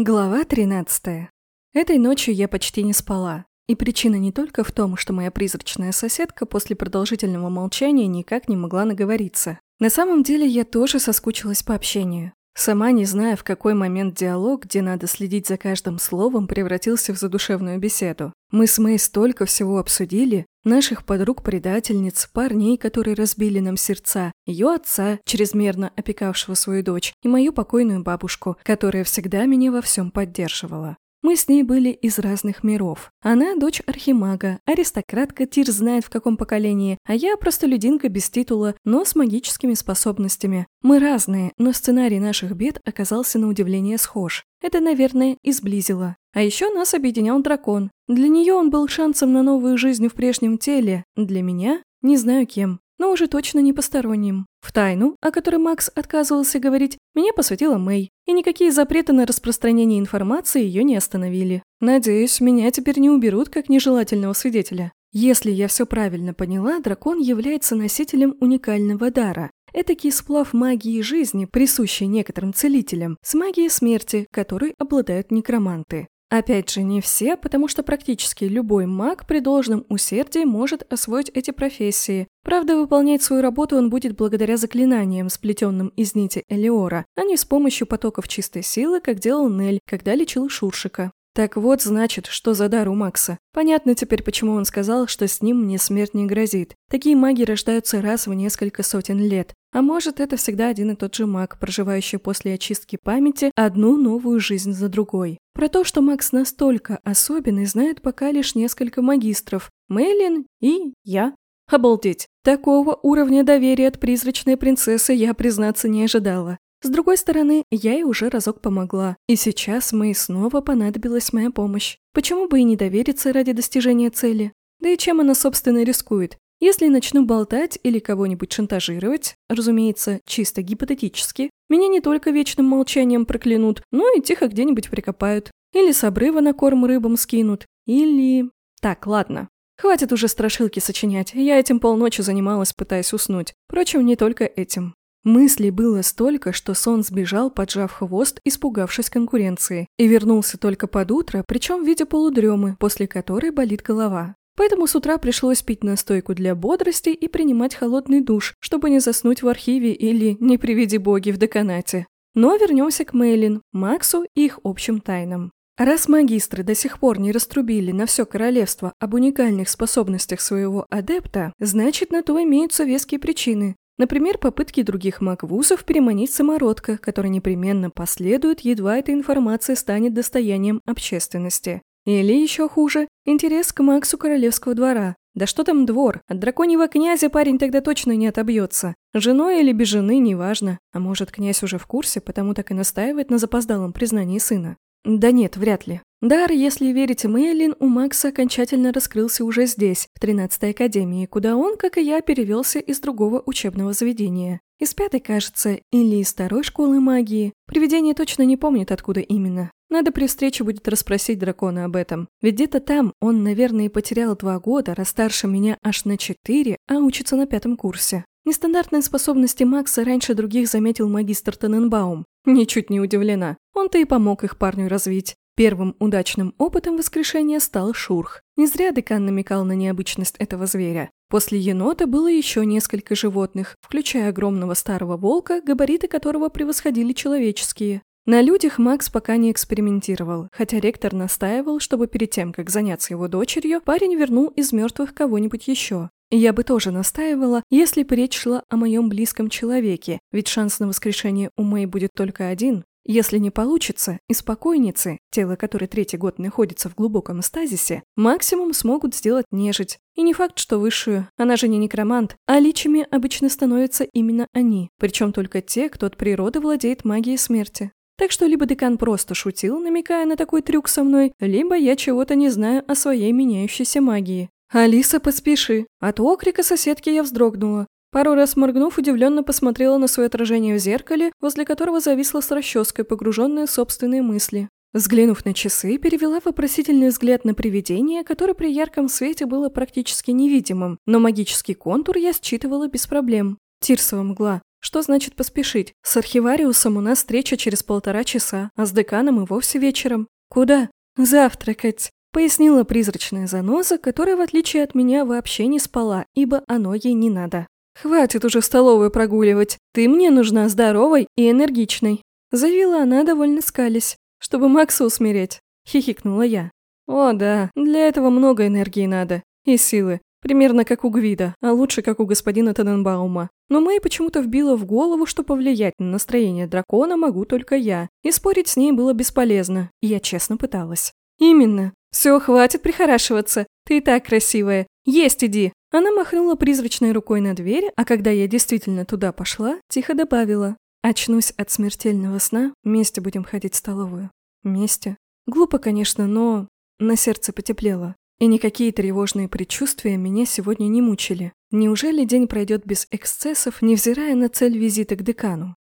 Глава 13. Этой ночью я почти не спала. И причина не только в том, что моя призрачная соседка после продолжительного молчания никак не могла наговориться. На самом деле я тоже соскучилась по общению. Сама не зная, в какой момент диалог, где надо следить за каждым словом, превратился в задушевную беседу. Мы с Мэй столько всего обсудили, наших подруг-предательниц, парней, которые разбили нам сердца, ее отца, чрезмерно опекавшего свою дочь, и мою покойную бабушку, которая всегда меня во всем поддерживала. Мы с ней были из разных миров. Она дочь архимага, аристократка Тир знает в каком поколении, а я просто людинка без титула, но с магическими способностями. Мы разные, но сценарий наших бед оказался на удивление схож. Это, наверное, и сблизило. А еще нас объединял дракон. Для нее он был шансом на новую жизнь в прежнем теле. Для меня – не знаю кем но уже точно не посторонним. В тайну, о которой Макс отказывался говорить, меня посвятила Мэй, и никакие запреты на распространение информации ее не остановили. Надеюсь, меня теперь не уберут как нежелательного свидетеля. Если я все правильно поняла, дракон является носителем уникального дара. Этакий сплав магии жизни, присущий некоторым целителям, с магией смерти, которой обладают некроманты. Опять же, не все, потому что практически любой маг при должном усердии может освоить эти профессии. Правда, выполнять свою работу он будет благодаря заклинаниям, сплетенным из нити Элиора, а не с помощью потоков чистой силы, как делал Нель, когда лечил Шуршика. Так вот, значит, что за дар у Макса. Понятно теперь, почему он сказал, что с ним мне смерть не грозит. Такие маги рождаются раз в несколько сотен лет. А может, это всегда один и тот же маг, проживающий после очистки памяти одну новую жизнь за другой. Про то, что Макс настолько особенный, знают пока лишь несколько магистров. Мэйлин и я. Обалдеть! Такого уровня доверия от призрачной принцессы я, признаться, не ожидала. С другой стороны, я ей уже разок помогла, и сейчас Мэй снова понадобилась моя помощь. Почему бы и не довериться ради достижения цели? Да и чем она, собственно, рискует? Если начну болтать или кого-нибудь шантажировать, разумеется, чисто гипотетически, меня не только вечным молчанием проклянут, но и тихо где-нибудь прикопают. Или с обрыва на корм рыбам скинут. Или... Так, ладно. Хватит уже страшилки сочинять, я этим полночи занималась, пытаясь уснуть. Впрочем, не только этим. Мыслей было столько, что сон сбежал, поджав хвост, испугавшись конкуренции, и вернулся только под утро, причем в виде полудремы, после которой болит голова. Поэтому с утра пришлось пить настойку для бодрости и принимать холодный душ, чтобы не заснуть в архиве или, не приведи боги, в деканате. Но вернемся к Мейлин, Максу и их общим тайнам. Раз магистры до сих пор не раструбили на все королевство об уникальных способностях своего адепта, значит, на то имеются веские причины. Например, попытки других маг-вузов переманить самородка, который непременно последует, едва эта информация станет достоянием общественности. Или еще хуже, интерес к Максу королевского двора. Да что там двор? От драконьего князя парень тогда точно не отобьется. Женой или без жены, неважно. А может, князь уже в курсе, потому так и настаивает на запоздалом признании сына. Да нет, вряд ли. Дар, если верить Мэйлин, у Макса окончательно раскрылся уже здесь, в 13-й академии, куда он, как и я, перевелся из другого учебного заведения. Из пятой, кажется, или из второй школы магии. Привидение точно не помнит, откуда именно. Надо при встрече будет расспросить дракона об этом. Ведь где-то там он, наверное, потерял два года, раз старше меня аж на четыре, а учится на пятом курсе. Нестандартные способности Макса раньше других заметил магистр Тененбаум. Ничуть не удивлена. Он-то и помог их парню развить. Первым удачным опытом воскрешения стал Шурх. Не зря декан намекал на необычность этого зверя. После енота было еще несколько животных, включая огромного старого волка, габариты которого превосходили человеческие. На людях Макс пока не экспериментировал, хотя ректор настаивал, чтобы перед тем, как заняться его дочерью, парень вернул из мертвых кого-нибудь еще. Я бы тоже настаивала, если бы речь шла о моем близком человеке, ведь шанс на воскрешение у Мэй будет только один, если не получится, из покойницы, тело которой третий год находится в глубоком стазисе, максимум смогут сделать нежить. И не факт, что высшую, она же не некромант, а личами обычно становятся именно они, причем только те, кто от природы владеет магией смерти. Так что либо декан просто шутил, намекая на такой трюк со мной, либо я чего-то не знаю о своей меняющейся магии. «Алиса, поспеши!» От окрика соседки я вздрогнула. Пару раз моргнув, удивленно посмотрела на свое отражение в зеркале, возле которого зависла с расческой, погруженная в собственные мысли. Взглянув на часы, перевела вопросительный взгляд на привидение, которое при ярком свете было практически невидимым, но магический контур я считывала без проблем. Тирсова мгла. Что значит поспешить? С архивариусом у нас встреча через полтора часа, а с деканом и вовсе вечером. Куда? Завтракать. Пояснила призрачная заноза, которая, в отличие от меня, вообще не спала, ибо оно ей не надо. «Хватит уже столовую прогуливать. Ты мне нужна здоровой и энергичной», – заявила она, довольно скались. «Чтобы Макса усмирять», – хихикнула я. «О да, для этого много энергии надо. И силы. Примерно как у Гвида, а лучше как у господина Тененбаума. Но Мэй почему-то вбила в голову, что повлиять на настроение дракона могу только я, и спорить с ней было бесполезно, и я честно пыталась. «Именно. Все, хватит прихорашиваться. Ты и так красивая. Есть иди!» Она махнула призрачной рукой на дверь, а когда я действительно туда пошла, тихо добавила. «Очнусь от смертельного сна, вместе будем ходить в столовую». «Вместе?» Глупо, конечно, но на сердце потеплело. И никакие тревожные предчувствия меня сегодня не мучили. Неужели день пройдет без эксцессов, невзирая на цель визита к декану?